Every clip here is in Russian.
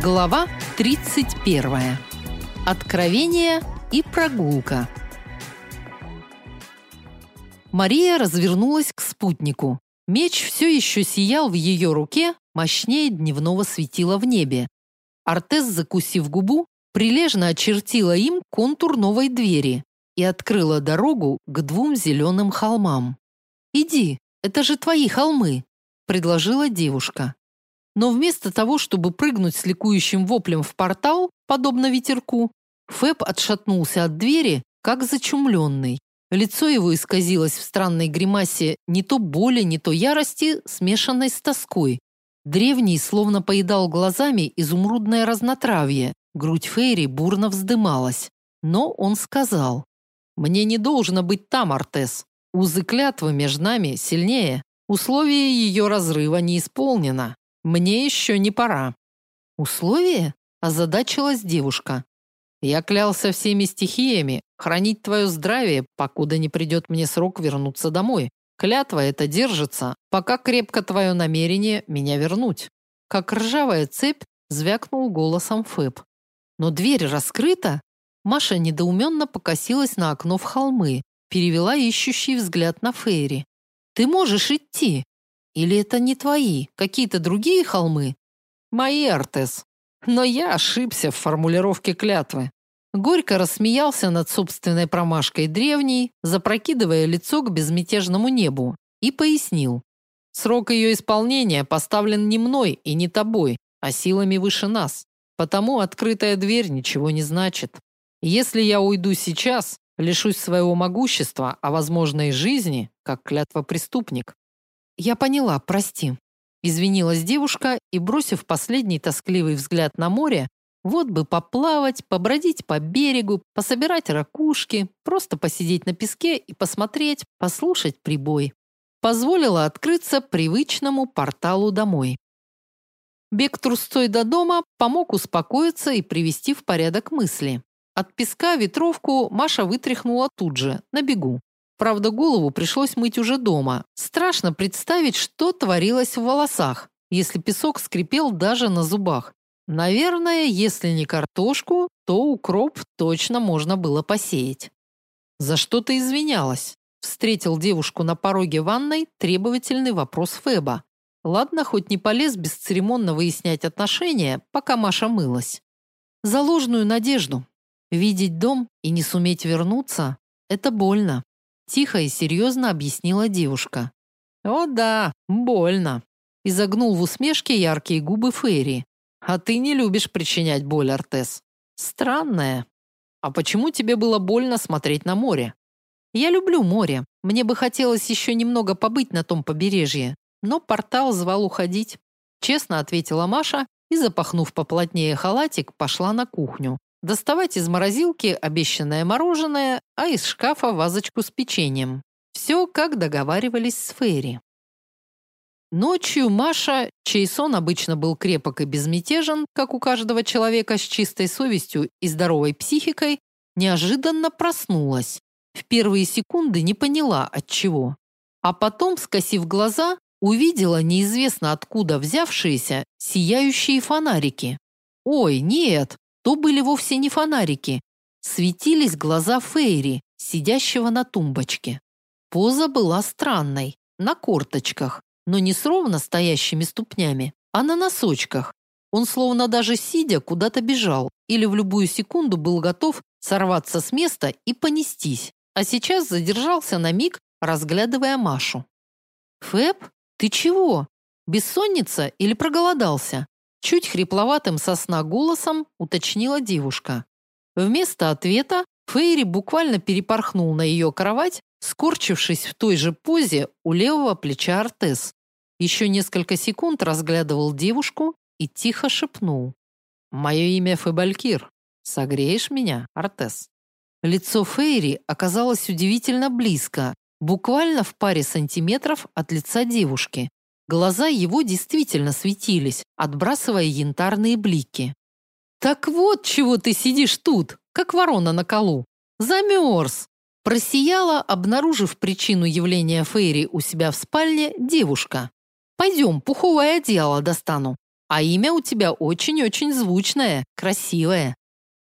Глава 31. Откровение и прогулка. Мария развернулась к спутнику. Меч все еще сиял в ее руке, мощнее дневного светила в небе. Артес, закусив губу, прилежно очертила им контур новой двери и открыла дорогу к двум зеленым холмам. «Иди, это же твои холмы», – предложила девушка. Но вместо того, чтобы прыгнуть с ликующим воплем в портал, подобно ветерку, Фэб отшатнулся от двери, как зачумленный. Лицо его исказилось в странной гримасе не то боли, не то ярости, смешанной с тоской. Древний словно поедал глазами изумрудное разнотравье. Грудь Фейри бурно вздымалась. Но он сказал: "Мне не должно быть там, Артес. Узы клятвы между нами сильнее. Условие ее разрыва не исполнено. Мне еще не пора. Условие? озадачилась девушка. Я клялся всеми стихиями хранить твое здравие, покуда не придет мне срок вернуться домой. Клятва эта держится, пока крепко твое намерение меня вернуть. Как ржавая цепь звякнул голосом Фэб. Но дверь раскрыта. Маша недоуменно покосилась на окно в холмы, перевела ищущий взгляд на Фейри. Ты можешь идти, или это не твои, какие-то другие холмы? Мои, Артес. Но я ошибся в формулировке клятвы. Горько рассмеялся над собственной промашкой древний, запрокидывая лицо к безмятежному небу, и пояснил. Срок ее исполнения поставлен не мной и не тобой, а силами выше нас. Потому открытая дверь ничего не значит. Если я уйду сейчас, лишусь своего могущества, а возможно и жизни, как клятва преступник. Я поняла, прости. Извинилась девушка и, бросив последний тоскливый взгляд на море, вот бы поплавать, побродить по берегу, пособирать ракушки, просто посидеть на песке и посмотреть, послушать прибой. Позволила открыться привычному порталу домой. Бег трусцой до дома помог успокоиться и привести в порядок мысли. От песка ветровку Маша вытряхнула тут же, на бегу. Правда, голову пришлось мыть уже дома. Страшно представить, что творилось в волосах, если песок скрипел даже на зубах. Наверное, если не картошку, то укроп точно можно было посеять. За что ты извинялась? Встретил девушку на пороге ванной требовательный вопрос Феба. Ладно, хоть не полез бесцеремонно выяснять отношения, пока Маша мылась. За ложную надежду. Видеть дом и не суметь вернуться это больно. Тихо и серьезно объяснила девушка. «О да, больно», – изогнул в усмешке яркие губы Фейри. «А ты не любишь причинять боль, Артес. Странное. А почему тебе было больно смотреть на море?» «Я люблю море. Мне бы хотелось еще немного побыть на том побережье, но портал звал уходить», – честно ответила Маша и, запахнув поплотнее халатик, пошла на кухню. Доставать из морозилки обещанное мороженое, а из шкафа вазочку с печеньем. Все, как договаривались с Фейри. Ночью Маша, чей сон обычно был крепок и безмятежен, как у каждого человека с чистой совестью и здоровой психикой, неожиданно проснулась. В первые секунды не поняла от чего, а потом, скосив глаза, увидела неизвестно откуда взявшиеся сияющие фонарики. Ой, нет, то были вовсе не фонарики. Светились глаза Фейри, сидящего на тумбочке. Поза была странной, на корточках, но не с ровно стоящими ступнями, а на носочках. Он словно даже сидя куда-то бежал или в любую секунду был готов сорваться с места и понестись, а сейчас задержался на миг, разглядывая Машу. «Фэб, ты чего? Бессонница или проголодался?» Чуть хрипловатым сосна голосом уточнила девушка. Вместо ответа Фейри буквально перепорхнул на ее кровать, скорчившись в той же позе у левого плеча Артес. Еще несколько секунд разглядывал девушку и тихо шепнул: "Мое имя Фебалькир. Согреешь меня, Артес?" Лицо Фейри оказалось удивительно близко, буквально в паре сантиметров от лица девушки. Глаза его действительно светились, отбрасывая янтарные блики. Так вот, чего ты сидишь тут, как ворона на колу. Замерз!» Просияла, обнаружив причину явления Фейри у себя в спальне, девушка. Пойдем, пуховое одеяло достану. А имя у тебя очень-очень звучное, красивое.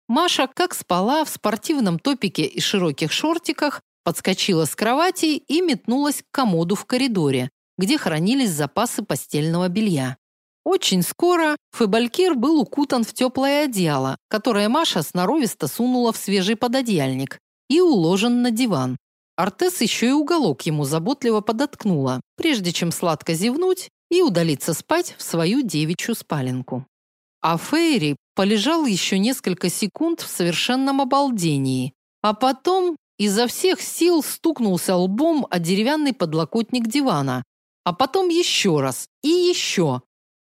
Маша, как спала в спортивном топике и широких шортиках, подскочила с кровати и метнулась к комоду в коридоре, где хранились запасы постельного белья. Очень скоро Фебалькир был укутан в теплое одеяло, которое Маша сноровисто сунула в свежий пододеяльник, и уложен на диван. Артес еще и уголок ему заботливо подоткнула, прежде чем сладко зевнуть и удалиться спать в свою девичью спаленку. А Фейри полежал еще несколько секунд в совершенном обалдении, а потом изо всех сил стукнулся лбом о деревянный подлокотник дивана, а потом еще раз и еще.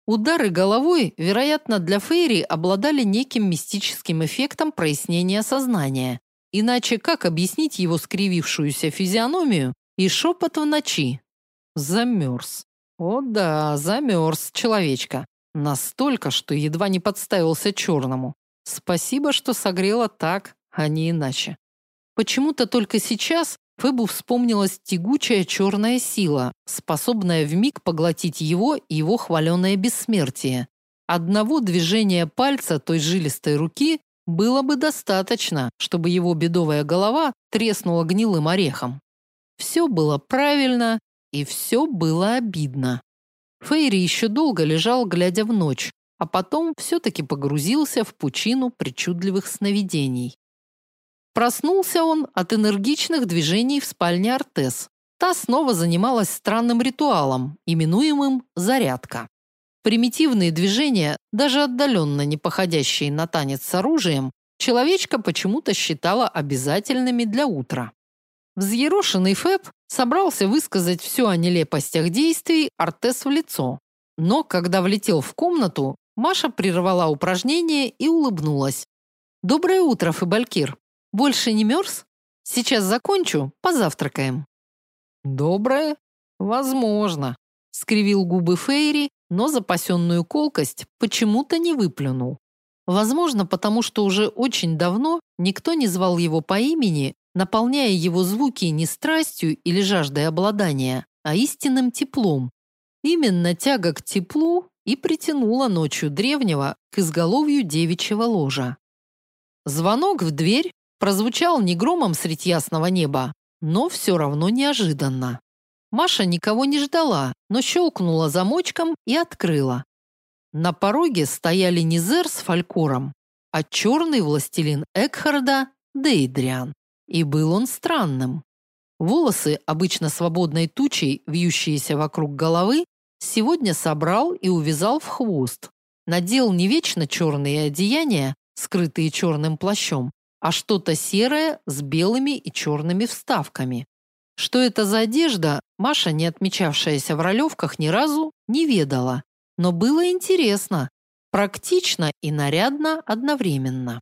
Удары головой, вероятно, для Фейри обладали неким мистическим эффектом прояснения сознания. Иначе как объяснить его скривившуюся физиономию и шепот в ночи? Замерз. О да, замерз человечка. Настолько, что едва не подставился черному. Спасибо, что согрела так, а не иначе. Почему-то только сейчас Фебу вспомнилась тягучая черная сила, способная вмиг поглотить его и его хваленое бессмертие. Одного движения пальца той жилистой руки было бы достаточно, чтобы его бедовая голова треснула гнилым орехом. Все было правильно, и все было обидно. Фейри еще долго лежал, глядя в ночь, а потом все-таки погрузился в пучину причудливых сновидений. Проснулся он от энергичных движений в спальне Артес. Та снова занималась странным ритуалом, именуемым «зарядка». Примитивные движения, даже отдаленно не походящие на танец с оружием, человечка почему-то считала обязательными для утра. Взъерошенный Фэб собрался высказать все о нелепостях действий Артес в лицо. Но когда влетел в комнату, Маша прервала упражнение и улыбнулась. «Доброе утро, Фэбалькир. Больше не мерз? Сейчас закончу, позавтракаем». «Доброе? Возможно», — скривил губы Фейри, но запасенную колкость почему-то не выплюнул. Возможно, потому что уже очень давно никто не звал его по имени, наполняя его звуки не страстью или жаждой обладания, а истинным теплом. Именно тяга к теплу и притянула ночью древнего к изголовью девичьего ложа. Звонок в дверь прозвучал не громом средь ясного неба, но все равно неожиданно. Маша никого не ждала, но щелкнула замочком и открыла. На пороге стояли не Зер с Фалькором, а черный властелин Экхарда Дейдриан. И был он странным. Волосы, обычно свободной тучей, вьющиеся вокруг головы, сегодня собрал и увязал в хвост. Надел не вечно черные одеяния, скрытые черным плащом, а что-то серое с белыми и черными вставками. Что это за одежда, Маша, не отмечавшаяся в ролевках ни разу, не ведала. Но было интересно, практично и нарядно одновременно.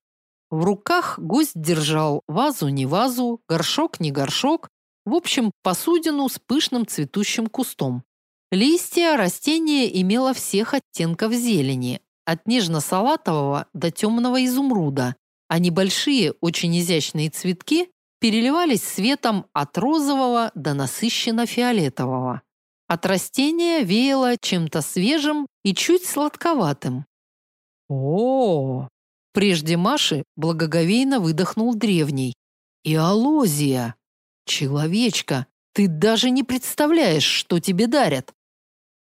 В руках гость держал вазу не вазу, горшок не горшок, в общем, посудину с пышным цветущим кустом. Листья растения имело всех оттенков зелени, от нежно-салатового до темного изумруда, а небольшие, очень изящные цветки переливались светом от розового до насыщенно-фиолетового. От растения веяло чем-то свежим и чуть сладковатым. О, -о, -о Прежде Маши благоговейно выдохнул древний. «Иолозия! Человечка, ты даже не представляешь, что тебе дарят!»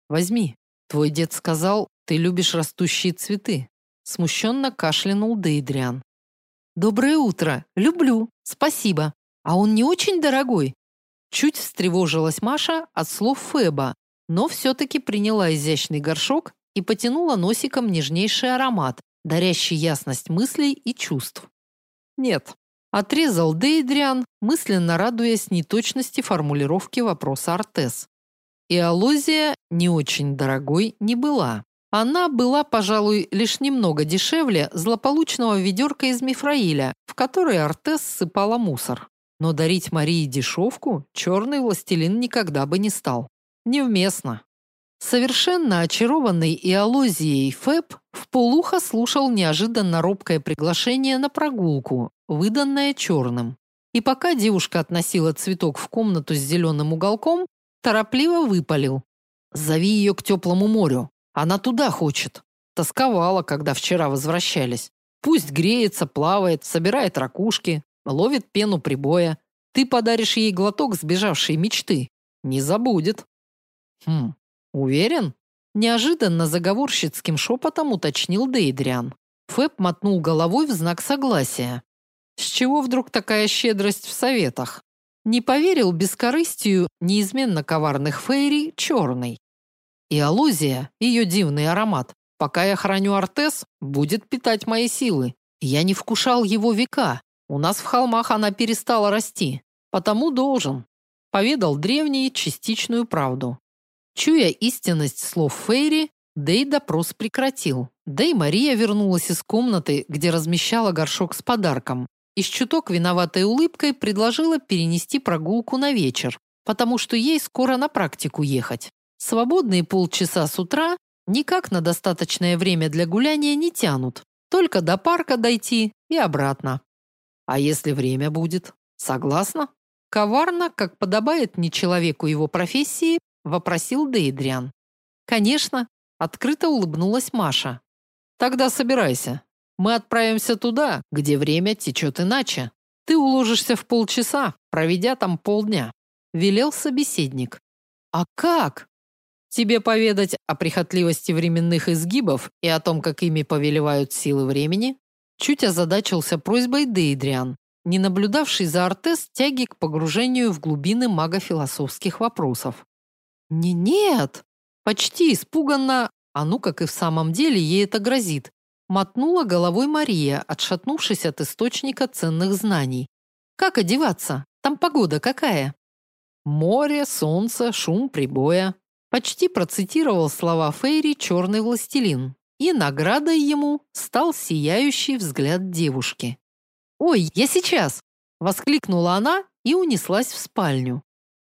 «Возьми. Твой дед сказал, ты любишь растущие цветы». Смущенно кашлянул Дейдриан. «Доброе утро. Люблю. Спасибо. А он не очень дорогой?» Чуть встревожилась Маша от слов Феба, но все-таки приняла изящный горшок и потянула носиком нежнейший аромат, дарящий ясность мыслей и чувств. Нет, отрезал Дейдриан, мысленно радуясь неточности формулировки вопроса Артес. И Алозия не очень дорогой не была. Она была, пожалуй, лишь немного дешевле злополучного ведерка из мифраиля, в которое Артес сыпала мусор. Но дарить Марии дешевку черный властелин никогда бы не стал. Невместно. Совершенно очарованный Иолозией Фэб вполуха слушал неожиданно робкое приглашение на прогулку, выданное черным. И пока девушка относила цветок в комнату с зеленым уголком, торопливо выпалил: "Зови ее к теплому морю. Она туда хочет". Тосковала, когда вчера возвращались. Пусть греется, плавает, собирает ракушки, ловит пену прибоя. Ты подаришь ей глоток сбежавшей мечты. Не забудет. Хм, уверен? Неожиданно заговорщицким шепотом уточнил Дейдриан. Фэб мотнул головой в знак согласия. С чего вдруг такая щедрость в советах? Не поверил бескорыстию неизменно коварных фейри черный. И аллузия, ее дивный аромат, пока я храню Артес, будет питать мои силы. Я не вкушал его века. У нас в холмах она перестала расти, потому должен. Поведал древний частичную правду. Чуя истинность слов Фейри, Дэй допрос прекратил. Да Мария вернулась из комнаты, где размещала горшок с подарком, и с чуток виноватой улыбкой предложила перенести прогулку на вечер, потому что ей скоро на практику ехать. Свободные полчаса с утра никак на достаточное время для гуляния не тянут. Только до парка дойти и обратно. А если время будет? Согласна? Коварно, как подобает не человеку его профессии, вопросил Дейдриан. Конечно, открыто улыбнулась Маша. Тогда собирайся. Мы отправимся туда, где время течет иначе. Ты уложишься в полчаса, проведя там полдня, велел собеседник. А как? Тебе поведать о прихотливости временных изгибов и о том, как ими повелевают силы времени? Чуть озадачился просьбой Дейдриан, не наблюдавший за Артес тяги к погружению в глубины магофилософских вопросов. Не, нет, почти испуганно, а ну как и в самом деле ей это грозит, мотнула головой Мария, отшатнувшись от источника ценных знаний. Как одеваться? Там погода какая? Море, солнце, шум прибоя, Почти процитировал слова Фейри черный властелин, и наградой ему стал сияющий взгляд девушки. "Ой, я сейчас", воскликнула она и унеслась в спальню.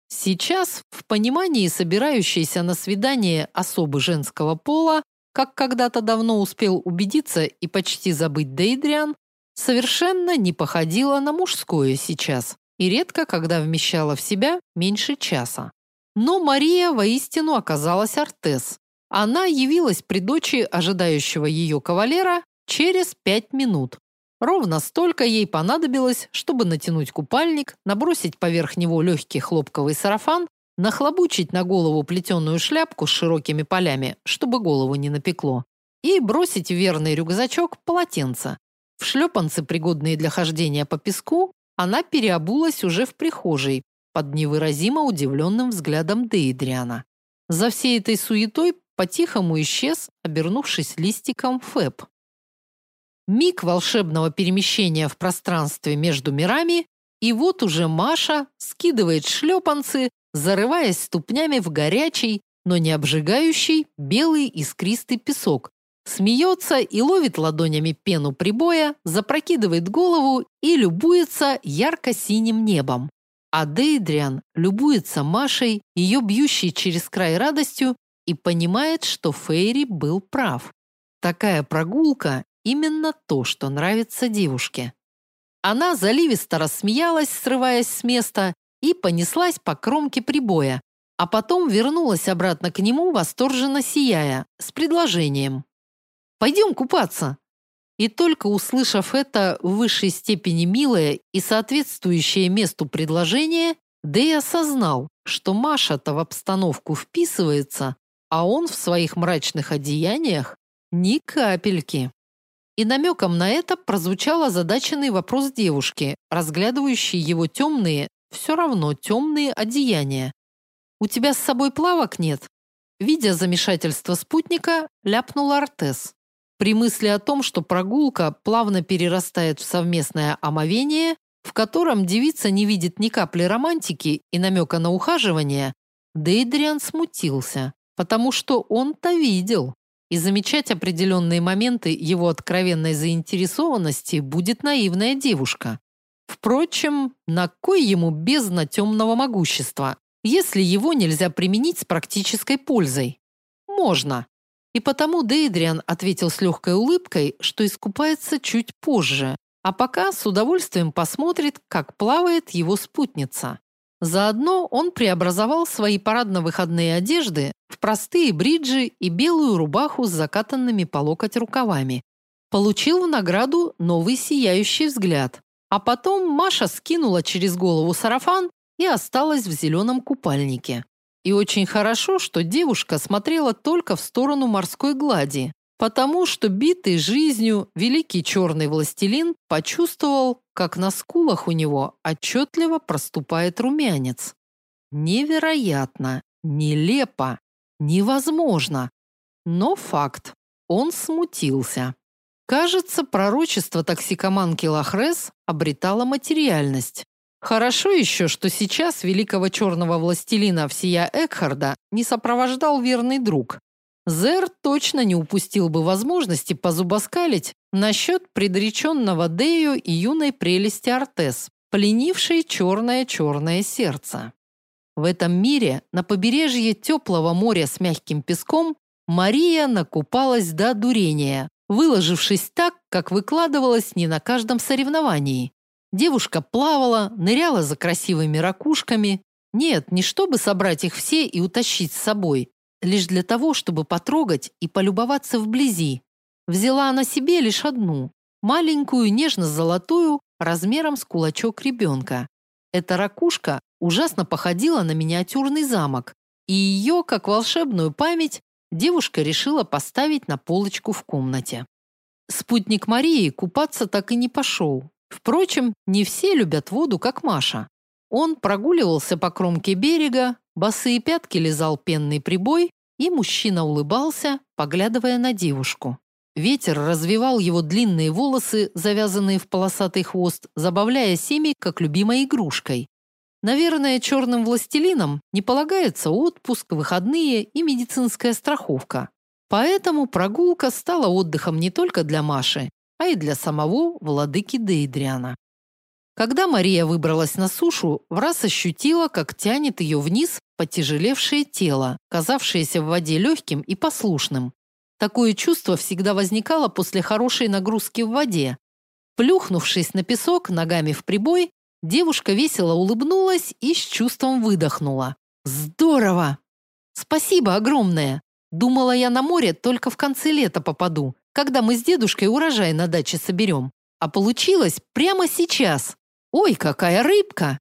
Сейчас, в понимании собирающейся на свидание особы женского пола, как когда-то давно успел убедиться и почти забыть Дейдриан, совершенно не походила на мужское сейчас и редко когда вмещала в себя меньше часа. Но Мария воистину оказалась Артес. Она явилась при дочи ожидающего ее кавалера через пять минут. Ровно столько ей понадобилось, чтобы натянуть купальник, набросить поверх него легкий хлопковый сарафан, нахлобучить на голову плетеную шляпку с широкими полями, чтобы голову не напекло, и бросить в верный рюкзачок полотенце. В шлепанцы, пригодные для хождения по песку, она переобулась уже в прихожей, под невыразимо удивленным взглядом Дейдриана. За всей этой суетой по-тихому исчез, обернувшись листиком Фэб. Миг волшебного перемещения в пространстве между мирами, и вот уже Маша скидывает шлепанцы, зарываясь ступнями в горячий, но не обжигающий белый искристый песок, смеется и ловит ладонями пену прибоя, запрокидывает голову и любуется ярко-синим небом. А Дейдриан любуется Машей, ее бьющей через край радостью, и понимает, что Фейри был прав. Такая прогулка именно то, что нравится девушке. Она заливисто рассмеялась, срываясь с места, и понеслась по кромке прибоя, а потом вернулась обратно к нему, восторженно сияя, с предложением. «Пойдем купаться!» И только услышав это в высшей степени милое и соответствующее месту предложение, Дэй осознал, что Маша-то в обстановку вписывается, а он в своих мрачных одеяниях ни капельки. И намеком на это прозвучал озадаченный вопрос девушки, разглядывающей его темные, все равно темные одеяния. «У тебя с собой плавок нет?» Видя замешательство спутника, ляпнул Артес. При мысли о том, что прогулка плавно перерастает в совместное омовение, в котором девица не видит ни капли романтики и намека на ухаживание, Дейдриан смутился, потому что он-то видел. И замечать определенные моменты его откровенной заинтересованности будет наивная девушка. Впрочем, на кой ему бездна темного могущества, если его нельзя применить с практической пользой? Можно, и потому Дейдриан ответил с легкой улыбкой, что искупается чуть позже, а пока с удовольствием посмотрит, как плавает его спутница. Заодно он преобразовал свои парадно-выходные одежды в простые бриджи и белую рубаху с закатанными по локоть рукавами. Получил в награду новый сияющий взгляд. А потом Маша скинула через голову сарафан и осталась в зеленом купальнике. И очень хорошо, что девушка смотрела только в сторону морской глади, потому что битый жизнью великий черный властелин почувствовал, как на скулах у него отчетливо проступает румянец. Невероятно, нелепо, невозможно. Но факт. Он смутился. Кажется, пророчество токсикоманки Лахрес обретало материальность. Хорошо еще, что сейчас великого черного властелина всея Экхарда не сопровождал верный друг, Зер точно не упустил бы возможности позубоскалить насчет предреченного Дею и юной прелести Артес, пленившей черное-черное сердце. В этом мире, на побережье теплого моря с мягким песком, Мария накупалась до дурения, выложившись так, как выкладывалась не на каждом соревновании. Девушка плавала, ныряла за красивыми ракушками. Нет, не чтобы собрать их все и утащить с собой, лишь для того, чтобы потрогать и полюбоваться вблизи. Взяла она себе лишь одну, маленькую нежно-золотую, размером с кулачок ребенка. Эта ракушка ужасно походила на миниатюрный замок, и ее, как волшебную память, девушка решила поставить на полочку в комнате. Спутник Марии купаться так и не пошел. Впрочем, не все любят воду, как Маша. Он прогуливался по кромке берега, босые пятки лизал пенный прибой, и мужчина улыбался, поглядывая на девушку. Ветер развивал его длинные волосы, завязанные в полосатый хвост, забавляя Семи как любимой игрушкой. Наверное, черным властелинам не полагается отпуск, выходные и медицинская страховка. Поэтому прогулка стала отдыхом не только для Маши, а и для самого владыки Дейдриана. Когда Мария выбралась на сушу, враз ощутила, как тянет ее вниз потяжелевшее тело, казавшееся в воде легким и послушным. Такое чувство всегда возникало после хорошей нагрузки в воде. Плюхнувшись на песок ногами в прибой, девушка весело улыбнулась и с чувством выдохнула. Здорово! Спасибо огромное. Думала я на море только в конце лета попаду, когда мы с дедушкой урожай на даче соберем. А получилось прямо сейчас. Ой, какая рыбка!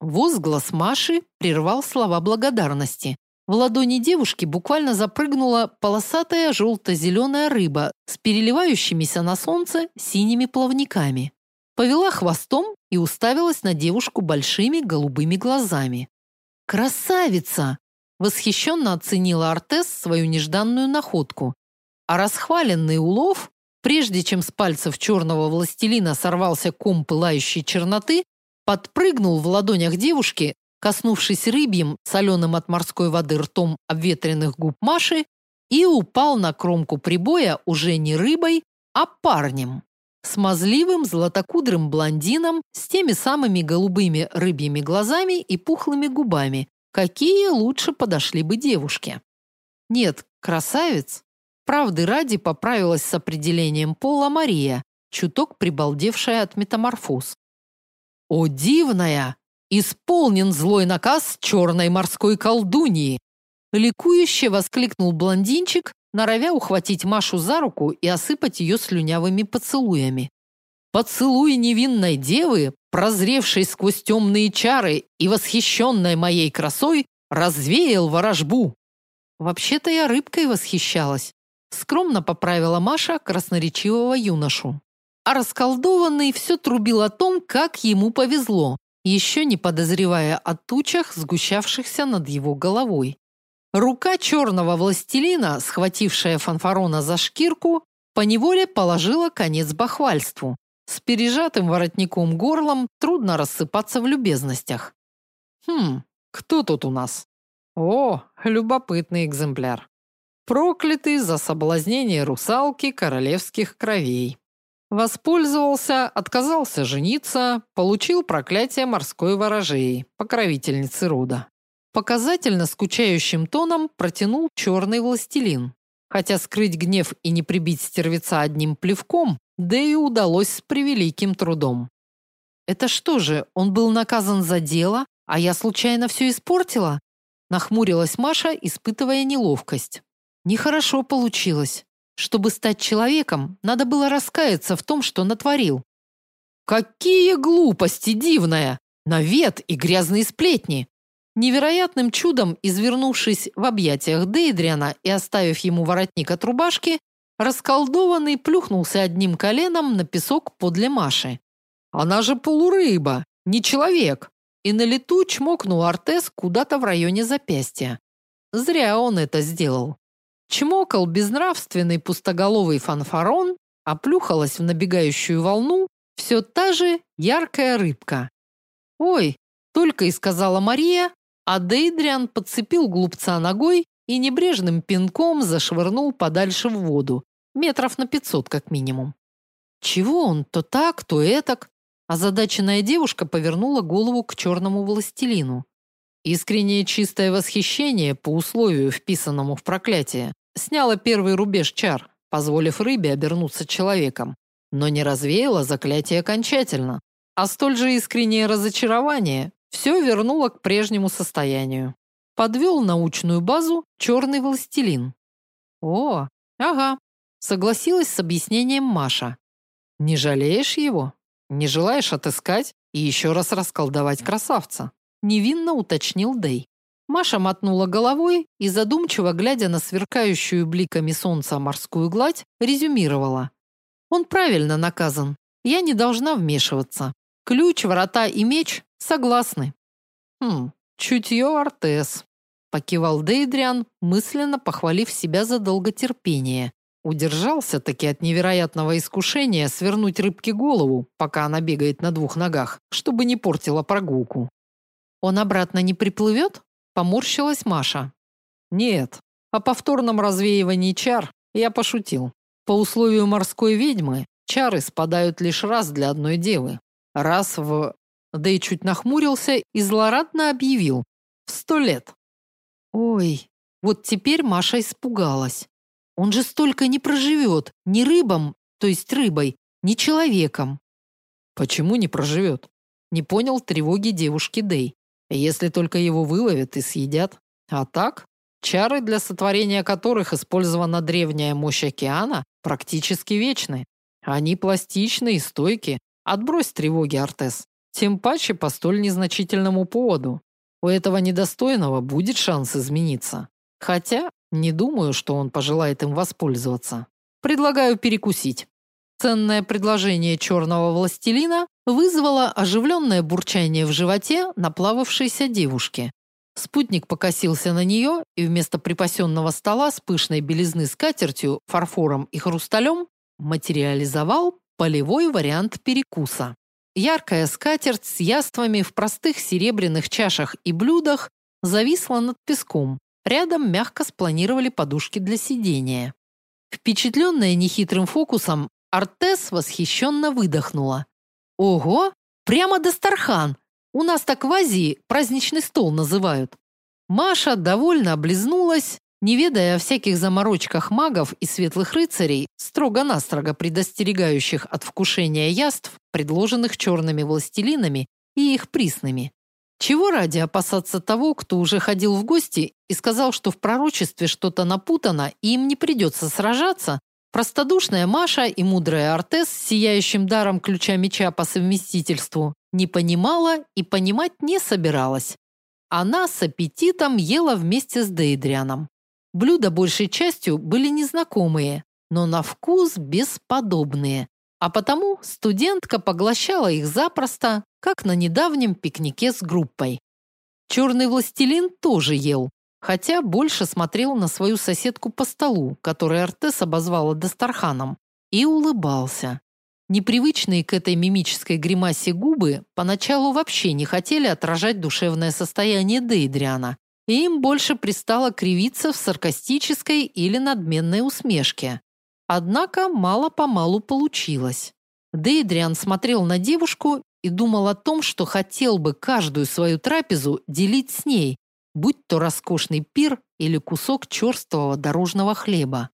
Возглас Маши прервал слова благодарности. В ладони девушки буквально запрыгнула полосатая желто-зеленая рыба с переливающимися на солнце синими плавниками. Повела хвостом и уставилась на девушку большими голубыми глазами. «Красавица!» – восхищенно оценила Артес свою нежданную находку. А расхваленный улов Прежде чем с пальцев черного властелина сорвался ком пылающей черноты, подпрыгнул в ладонях девушки, коснувшись рыбьим, соленым от морской воды ртом обветренных губ Маши, и упал на кромку прибоя уже не рыбой, а парнем. Смазливым златокудрым блондином с теми самыми голубыми рыбьими глазами и пухлыми губами, какие лучше подошли бы девушке. Нет, красавец, Правды ради поправилась с определением пола Мария, чуток прибалдевшая от метаморфоз. «О, дивная! Исполнен злой наказ черной морской колдуньи!» Ликующе воскликнул блондинчик, норовя ухватить Машу за руку и осыпать ее слюнявыми поцелуями. Поцелуй невинной девы, прозревшей сквозь темные чары и восхищенной моей красой, развеял ворожбу. Вообще-то я рыбкой восхищалась, Скромно поправила Маша красноречивого юношу. А расколдованный все трубил о том, как ему повезло, еще не подозревая о тучах, сгущавшихся над его головой. Рука черного властелина, схватившая фанфарона за шкирку, поневоле положила конец бахвальству. С пережатым воротником горлом трудно рассыпаться в любезностях. Хм, кто тут у нас? О, любопытный экземпляр проклятый за соблазнение русалки королевских кровей. Воспользовался, отказался жениться, получил проклятие морской ворожеи, покровительницы рода. Показательно скучающим тоном протянул черный властелин. Хотя скрыть гнев и не прибить стервеца одним плевком, да и удалось с превеликим трудом. Это что же, он был наказан за дело, а я случайно все испортила? Нахмурилась Маша, испытывая неловкость. Нехорошо получилось. Чтобы стать человеком, надо было раскаяться в том, что натворил. Какие глупости, дивная! Навет и грязные сплетни. Невероятным чудом, извернувшись в объятиях Дейдриана и оставив ему воротник от рубашки, расколдованный плюхнулся одним коленом на песок подле Маши. Она же полурыба, не человек. И на лету чмокнул Артес куда-то в районе запястья. Зря он это сделал. Чмокал безнравственный пустоголовый фанфарон, а плюхалась в набегающую волну все та же яркая рыбка. «Ой!» – только и сказала Мария, а Дейдриан подцепил глупца ногой и небрежным пинком зашвырнул подальше в воду, метров на пятьсот как минимум. Чего он то так, то этак? Озадаченная девушка повернула голову к черному властелину. Искреннее чистое восхищение по условию, вписанному в проклятие, сняло первый рубеж чар, позволив рыбе обернуться человеком, но не развеяло заклятие окончательно. А столь же искреннее разочарование все вернуло к прежнему состоянию. Подвел научную базу черный властелин. О, ага, согласилась с объяснением Маша. Не жалеешь его? Не желаешь отыскать и еще раз расколдовать красавца? Невинно уточнил Дей. Маша мотнула головой и задумчиво глядя на сверкающую бликами солнца морскую гладь, резюмировала: "Он правильно наказан. Я не должна вмешиваться. Ключ, врата и меч согласны". Хм, чутье Артес, покивал Дейдриан, мысленно похвалив себя за долготерпение. Удержался таки от невероятного искушения свернуть рыбке голову, пока она бегает на двух ногах, чтобы не портила прогулку. Он обратно не приплывет?» – поморщилась Маша. Нет, о повторном развеивании чар я пошутил. По условию морской ведьмы чары спадают лишь раз для одной девы. Раз в да и чуть нахмурился и злорадно объявил: в сто лет. Ой, вот теперь Маша испугалась. Он же столько не проживет, ни рыбам, то есть рыбой, ни человеком. Почему не проживет? Не понял тревоги девушки Дей. Если только его выловят и съедят. А так, чары, для сотворения которых использована древняя мощь океана, практически вечны. Они пластичны и стойки. Отбрось тревоги, Артес. Тем паче по столь незначительному поводу. У этого недостойного будет шанс измениться. Хотя не думаю, что он пожелает им воспользоваться. Предлагаю перекусить. Ценное предложение черного властелина вызвало оживленное бурчание в животе наплававшейся девушки. Спутник покосился на нее и вместо припасенного стола с пышной белизны скатертью, фарфором и хрусталем материализовал полевой вариант перекуса. Яркая скатерть с яствами в простых серебряных чашах и блюдах зависла над песком, Рядом мягко спланировали подушки для сидения. Впечатленная нехитрым фокусом, Артес восхищенно выдохнула. Ого, прямо Дастархан. У нас так в Азии праздничный стол называют. Маша довольно облизнулась, не ведая о всяких заморочках магов и светлых рыцарей, строго-настрого предостерегающих от вкушения яств, предложенных черными властелинами и их присными. Чего ради опасаться того, кто уже ходил в гости и сказал, что в пророчестве что-то напутано и им не придется сражаться? Простодушная Маша и мудрая Артес с сияющим даром ключа меча по совместительству не понимала и понимать не собиралась. Она с аппетитом ела вместе с Дейдрианом. Блюда большей частью были незнакомые, но на вкус бесподобные. А потому студентка поглощала их запросто, как на недавнем пикнике с группой. Черный властелин тоже ел, хотя больше смотрел на свою соседку по столу, которую Артес обозвала Дастарханом, и улыбался. Непривычные к этой мимической гримасе губы поначалу вообще не хотели отражать душевное состояние Дейдриана, и им больше пристало кривиться в саркастической или надменной усмешке. Однако мало-помалу получилось. Дейдриан смотрел на девушку и думал о том, что хотел бы каждую свою трапезу делить с ней, будь то роскошный пир или кусок черствого дорожного хлеба.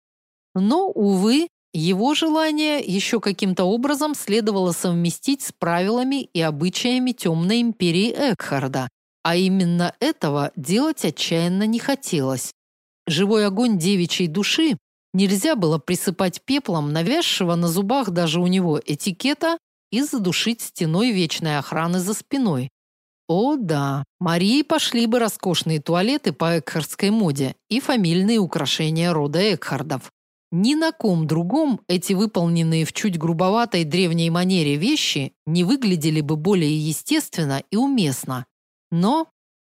Но, увы, его желание еще каким-то образом следовало совместить с правилами и обычаями темной империи Экхарда, А именно этого делать отчаянно не хотелось. Живой огонь девичьей души нельзя было присыпать пеплом навязшего на зубах даже у него этикета и задушить стеной вечной охраны за спиной. О да, Марии пошли бы роскошные туалеты по экхардской моде и фамильные украшения рода Экхардов. Ни на ком другом эти выполненные в чуть грубоватой древней манере вещи не выглядели бы более естественно и уместно. Но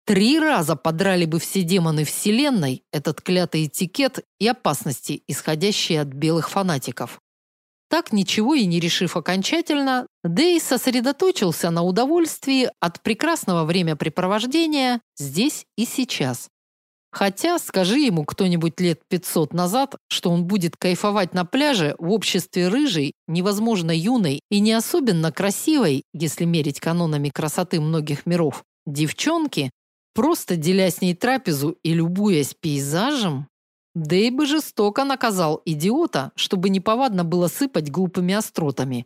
три раза подрали бы все демоны вселенной этот клятый этикет и опасности, исходящие от белых фанатиков. Так ничего и не решив окончательно, Дэй сосредоточился на удовольствии от прекрасного времяпрепровождения здесь и сейчас. Хотя, скажи ему кто-нибудь лет 500 назад, что он будет кайфовать на пляже в обществе рыжей, невозможно юной и не особенно красивой, если мерить канонами красоты многих миров, девчонки, просто деля с ней трапезу и любуясь пейзажем, Дэй бы жестоко наказал идиота, чтобы неповадно было сыпать глупыми остротами.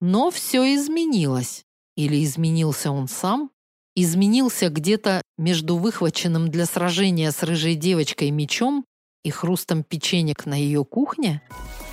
Но все изменилось. Или изменился он сам? Изменился где-то между выхваченным для сражения с рыжей девочкой мечом и хрустом печенек на ее кухне? –